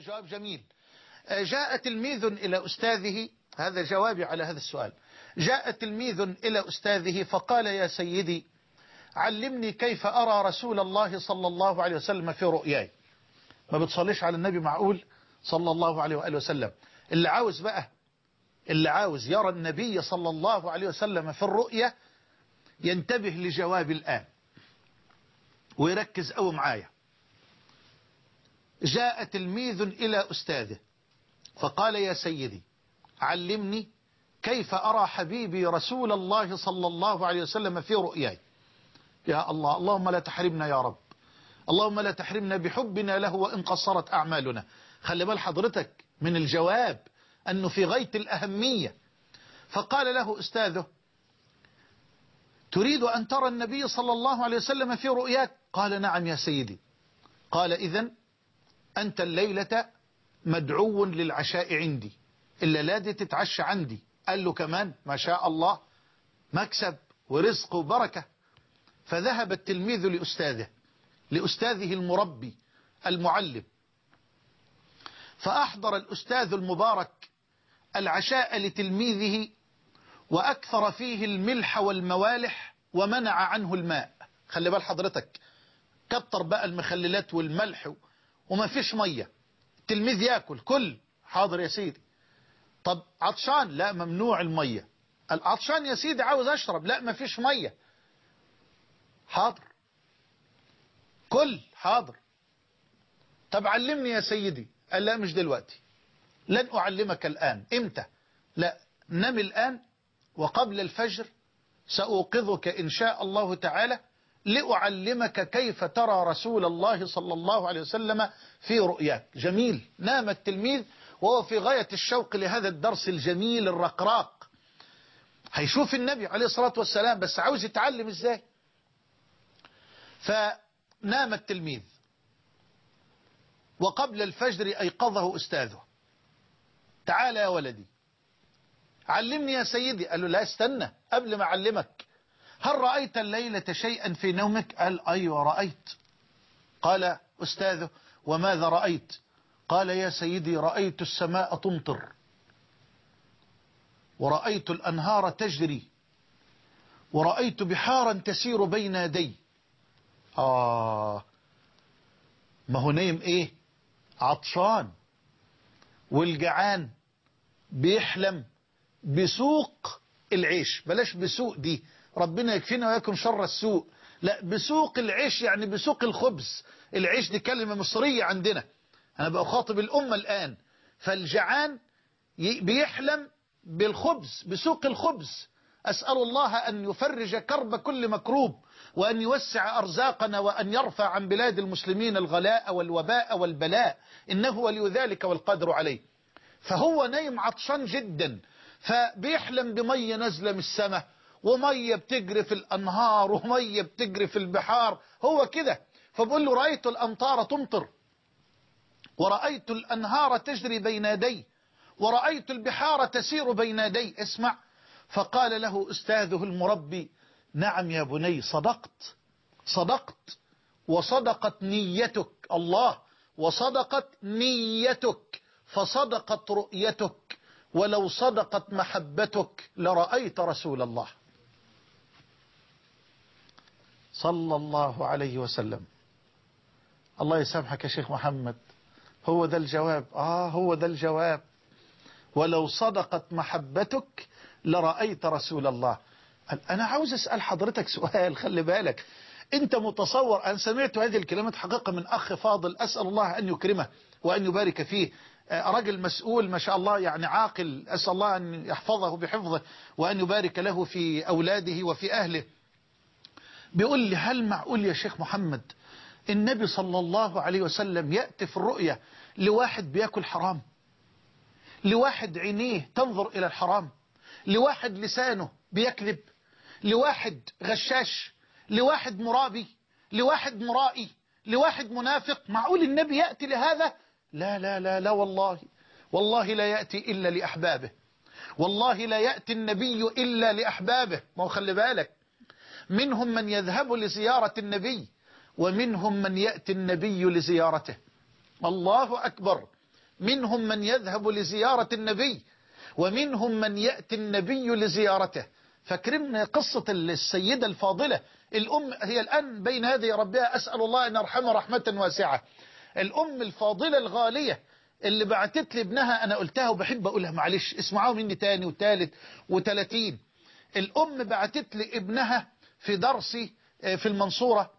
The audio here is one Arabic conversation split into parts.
جواب جميل. جاء تلميذ إلى أستاذه هذا جوابي على هذا السؤال. جاء تلميذ إلى أستاذه فقال يا سيدي علمني كيف أرى رسول الله صلى الله عليه وسلم في رؤياي. ما بتصليش على النبي معقول؟ صلى الله عليه وآله وسلم. اللي عاوز بقى اللي عاوز يرى النبي صلى الله عليه وسلم في الرؤية ينتبه لجواب الآن ويركز قوي معايا. جاء تلميذ إلى أستاذه فقال يا سيدي علمني كيف أرى حبيبي رسول الله صلى الله عليه وسلم في رؤياي. يا الله اللهم لا تحرمنا يا رب. اللهم لا تحرمنا بحبنا له وإن قصرت أعمالنا. خلي بال حضرتك من الجواب أنه في غاية الأهمية. فقال له أستاذه تريد أن ترى النبي صلى الله عليه وسلم في رؤياك؟ قال نعم يا سيدي. قال إذن أنت الليلة مدعو للعشاء عندي. إلا لا دي تتعشى عندي. قال له كمان ما شاء الله مكسب ورزق وبركة. فذهب التلميذ لأستاذه لأستاذه المربي المعلم. فأحضر الأستاذ المبارك العشاء لتلميذه وأكثر فيه الملح والموالح ومنع عنه الماء. خلي بال حضرتك كتر بقى المخللات والملح وما فيش مية. التلميذ ياكل كل. حاضر يا سيدي. طب عطشان؟ لا ممنوع المية. العطشان يا سيدي عاوز أشرب. لا ما فيش مية. حاضر. كل. حاضر. طب علمني يا سيدي. قال لا مش دلوقتي. لن أعلمك الآن. إمتى؟ لا نم الآن وقبل الفجر سأوقظك إن شاء الله تعالى لأعلمك كيف ترى رسول الله صلى الله عليه وسلم في رؤياك. جميل. نام التلميذ وهو في غاية الشوق لهذا الدرس الجميل الرقراق. هيشوف النبي عليه الصلاة والسلام بس عاوز يتعلم إزاي؟ فنام التلميذ. وقبل الفجر أيقظه أستاذه. تعال يا ولدي. علمني يا سيدي. قال له لا استنى قبل ما أعلمك. هل رأيت الليلة شيئا في نومك؟ قال أيوة رأيت. قال أستاذه وماذا رأيت؟ قال يا سيدي رأيت السماء تمطر ورأيت الأنهار تجري ورأيت بحارا تسير بين يدي. آه ما هو نايم إيه؟ عطشان والجعان بيحلم بسوق العيش. بلاش بسوق دي ربنا يكفينا وياكم شر السوء. لا بسوق العيش يعني بسوق الخبز. العيش دي كلمة مصرية عندنا. أنا بأخاطب الأمة الآن. فالجعان بيحلم بالخبز بسوق الخبز. أسأل الله أن يفرج كرب كل مكروب وأن يوسع أرزاقنا وأن يرفع عن بلاد المسلمين الغلاء والوباء والبلاء. إنه ولي ذلك والقادر عليه. فهو نايم عطشان جدا. فبيحلم بمية نازلة من السماء. ومية بتجري في الأنهار ومية بتجري في البحار. هو كده. فبقول له رأيت الأمطار تمطر. ورأيت الأنهار تجري بين يدي. ورأيت البحار تسير بين يدي. اسمع. فقال له أستاذه المربي نعم يا بني صدقت. صدقت. وصدقت نيتك. الله. وصدقت نيتك. فصدقت رؤيتك. ولو صدقت محبتك لرأيت رسول الله. صلى الله عليه وسلم. الله يسامحك يا شيخ محمد. هو ده الجواب. آه هو ده الجواب. ولو صدقت محبتك لرأيت رسول الله. أنا عاوز أسأل حضرتك سؤال خلي بالك. أنت متصور أن سمعت هذه الكلمات حقيقة من أخ فاضل أسأل الله أن يكرمه وأن يبارك فيه. رجل مسؤول ما شاء الله يعني عاقل أسأل الله أن يحفظه بحفظه وأن يبارك له في أولاده وفي أهله. بيقول لي هل معقول يا شيخ محمد النبي صلى الله عليه وسلم يأتي في الرؤية لواحد بياكل حرام؟ لواحد عينيه تنظر إلى الحرام؟ لواحد لسانه بيكذب؟ لواحد غشاش؟ لواحد مرابي؟ لواحد مرائي؟ لواحد منافق؟ معقول النبي يأتي لهذا؟ لا لا لا لا والله. والله لا يأتي إلا لأحبابه. والله لا يأتي النبي إلا لأحبابه. ما هو خلي بالك. منهم من يذهب لزيارة النبي ومنهم من يأتي النبي لزيارته. الله أكبر. منهم من يذهب لزيارة النبي ومنهم من يأتي النبي لزيارته. فاكرين قصة السيدة الفاضلة. الأم هي الآن بين هذه ربها أسأل الله أن يرحمها رحمة واسعة. الأم الفاضلة الغالية اللي بعتت لي ابنها أنا قلتها وبحب أقولها معلش اسمعوا مني تاني وتالت وتلاتين. الأم بعتت لي ابنها في درسي في المنصورة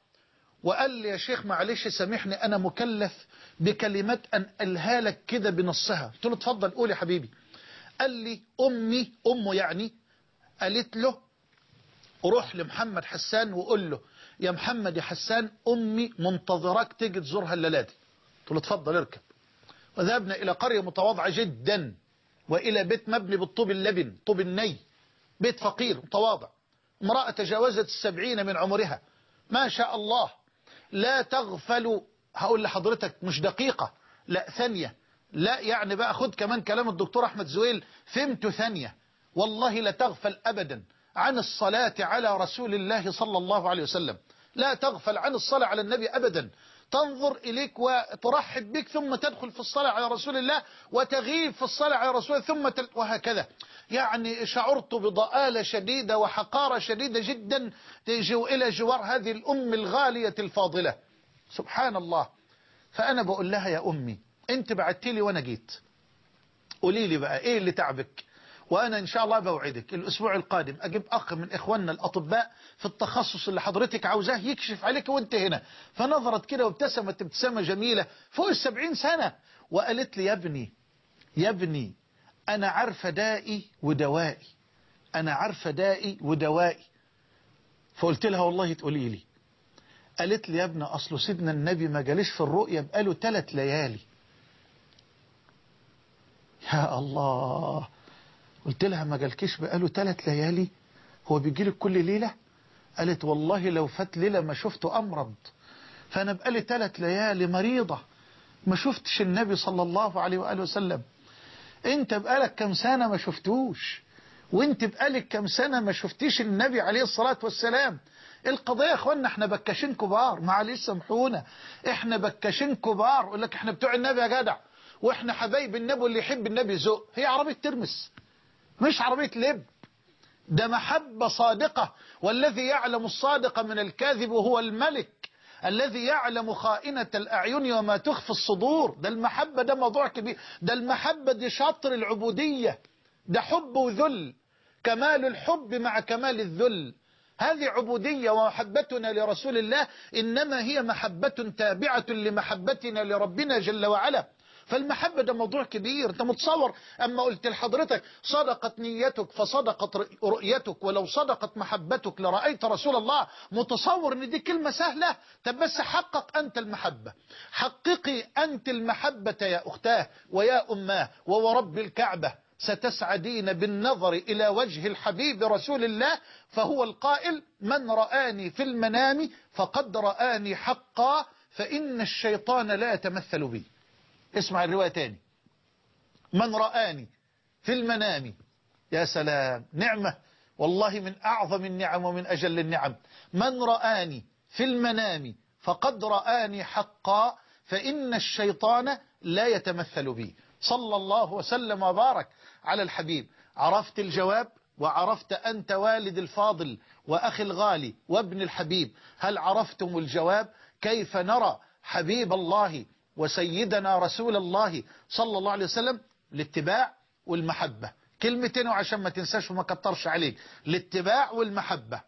وقال لي يا شيخ معلش سامحني أنا مكلف بكلمات أنقلها لك كده بنصها. قلت له اتفضل قول يا حبيبي. قال لي أمي أمه يعني قالت له روح لمحمد حسان وقول له يا محمد يا حسان أمي منتظرك تيجي تزورها الليلة دي. قلت له اتفضل اركب. وذهبنا إلى قرية متواضعة جدا وإلى بيت مبني بالطوب اللبن طوب الني. بيت فقير متواضع. امرأة تجاوزت السبعين من عمرها. ما شاء الله. لا تغفل. هقول لحضرتك مش دقيقة لا ثانية. لا يعني بقى خد كمان كلام الدكتور أحمد زويل فهمت ثانية. والله لا تغفل أبدا عن الصلاة على رسول الله صلى الله عليه وسلم. لا تغفل عن الصلاة على النبي أبدا. تنظر إليك وترحب بك ثم تدخل في الصلاة على رسول الله وتغيب في الصلاة على رسول الله ثم تل... وهكذا. يعني شعرت بضآلة شديدة وحقارة شديدة جدا إلى جوار هذه الأم الغالية الفاضلة. سبحان الله. فأنا بقول لها يا أمي أنت بعت لي وأنا جيت. قولي لي بقى إيه اللي تعبك؟ وأنا إن شاء الله بوعدك الأسبوع القادم أجيب أخ من إخواننا الأطباء في التخصص اللي حضرتك عاوزاه يكشف عليك وأنت هنا. فنظرت كده وابتسمت ابتسامة جميلة فوق السبعين سنة وقالت لي يا ابني يا ابني أنا عارفة دائي ودوائي أنا عارفة دائي ودوائي. فقلت لها والله تقولي لي. قالت لي يا ابني أصله سيدنا النبي ما جاليش في الرؤية بقاله ثلاث ليالي. يا الله! قلت لها ما جالكيش بقاله ثلاث ليالي هو بيجي لك كل ليلة؟ قالت والله لو فات ليلة ما شفته أمرض. فأنا بقالي ثلاث ليالي مريضة ما شفتش النبي صلى الله عليه وآله وسلم. أنت بقالك كم سنة ما شفتوش؟ وأنت بقالك كم سنة ما شفتيش النبي عليه الصلاة والسلام؟ القضية يا إخوانا إحنا بكاشين كبار. معلش سامحونا. إحنا بكاشين كبار. يقول لك إحنا بتوع النبي يا جدع. وإحنا حبايب النبي واللي يحب النبي ذوق هي عربية ترمس. مش عربية لب. ده محبة صادقة. والذي يعلم الصادق من الكاذب هو الملك. الذي يعلم خائنة الأعين وما تخفي الصدور. ده المحبة ده موضوع كبير. ده المحبة دي شطر العبودية. ده حب وذل كمال الحب مع كمال الذل. هذه عبودية ومحبتنا لرسول الله. إنما هي محبة تابعة لمحبتنا لربنا جل وعلا. فالمحبة ده موضوع كبير. انت متصور أما قلت لحضرتك صدقت نيتك فصدقت رؤيتك ولو صدقت محبتك لرأيت رسول الله متصور إن دي كلمة سهلة. طب بس حقق أنت المحبة. حققي أنت المحبة يا أختاه ويا أماه وورب الكعبة. ستسعدين بالنظر إلى وجه الحبيب رسول الله. فهو القائل من رآني في المنام فقد رآني حقا فإن الشيطان لا يتمثل بي. اسمع الرواية تاني. من رآني في المنام. يا سلام نعمة. والله من أعظم النعم ومن أجل النعم. من رآني في المنام فقد رآني حقا فإن الشيطان لا يتمثل بي. صلى الله وسلم وبارك على الحبيب. عرفت الجواب؟ وعرفت أنت والد الفاضل وأخي الغالي وابن الحبيب. هل عرفتم الجواب؟ كيف نرى حبيب الله وسيدنا رسول الله صلى الله عليه وسلم الاتباع والمحبة. كلمتين وعشان ما تنساش وما كترش عليك. الاتباع والمحبة.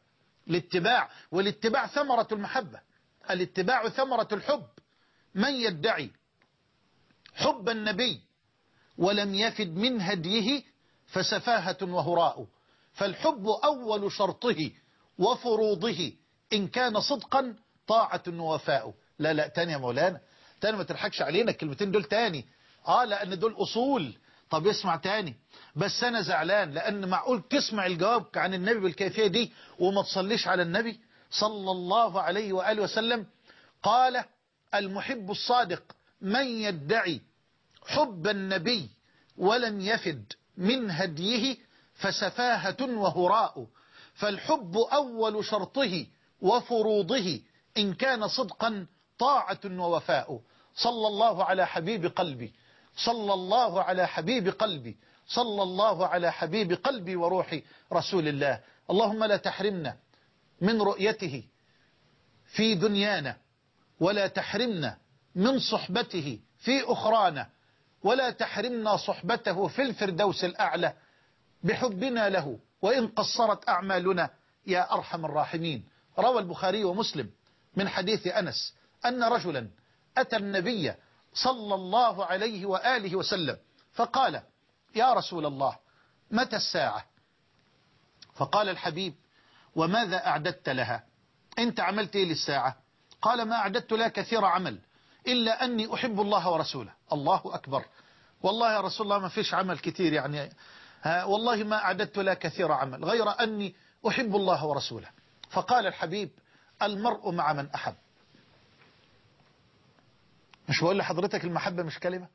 الاتباع والاتباع ثمرة المحبة. الاتباع ثمرة الحب. من يدعي حب النبي ولم يفد من هديه فسفاهة وهراء. فالحب أول شرطه وفروضه إن كان صدقا طاعة ووفاء. لا لا تاني يا مولانا. تاني ما تضحكش علينا الكلمتين دول تاني. آه لأن دول أصول. طب اسمع تاني. بس أنا زعلان لأن معقول تسمع الجواب عن النبي بالكيفية دي وما تصليش على النبي صلى الله عليه وآله وسلم؟ قال المحب الصادق من يدعي حب النبي ولم يفد من هديه فسفاهة وهراء. فالحب أول شرطه وفروضه إن كان صدقا طاعة ووفاء. صلى الله على حبيب قلبي. صلى الله على حبيب قلبي. صلى الله على حبيب قلبي وروحي رسول الله. اللهم لا تحرمنا من رؤيته في دنيانا ولا تحرمنا من صحبته في أخرانا ولا تحرمنا صحبته في الفردوس الأعلى. بحبنا له وإن قصرت أعمالنا يا أرحم الراحمين. روى البخاري ومسلم من حديث أنس أن رجلا أتى النبي صلى الله عليه وآله وسلم فقال يا رسول الله متى الساعة؟ فقال الحبيب وماذا أعددت لها؟ أنت عملت إيه للساعة؟ قال ما أعددت لها كثير عمل إلا أني أحب الله ورسوله. الله أكبر. والله يا رسول الله ما فيش عمل كثير يعني ها والله ما أعددت لها كثير عمل غير أني أحب الله ورسوله. فقال الحبيب المرء مع من أحب. مش بقول لحضرتك المحبة مش كلمة؟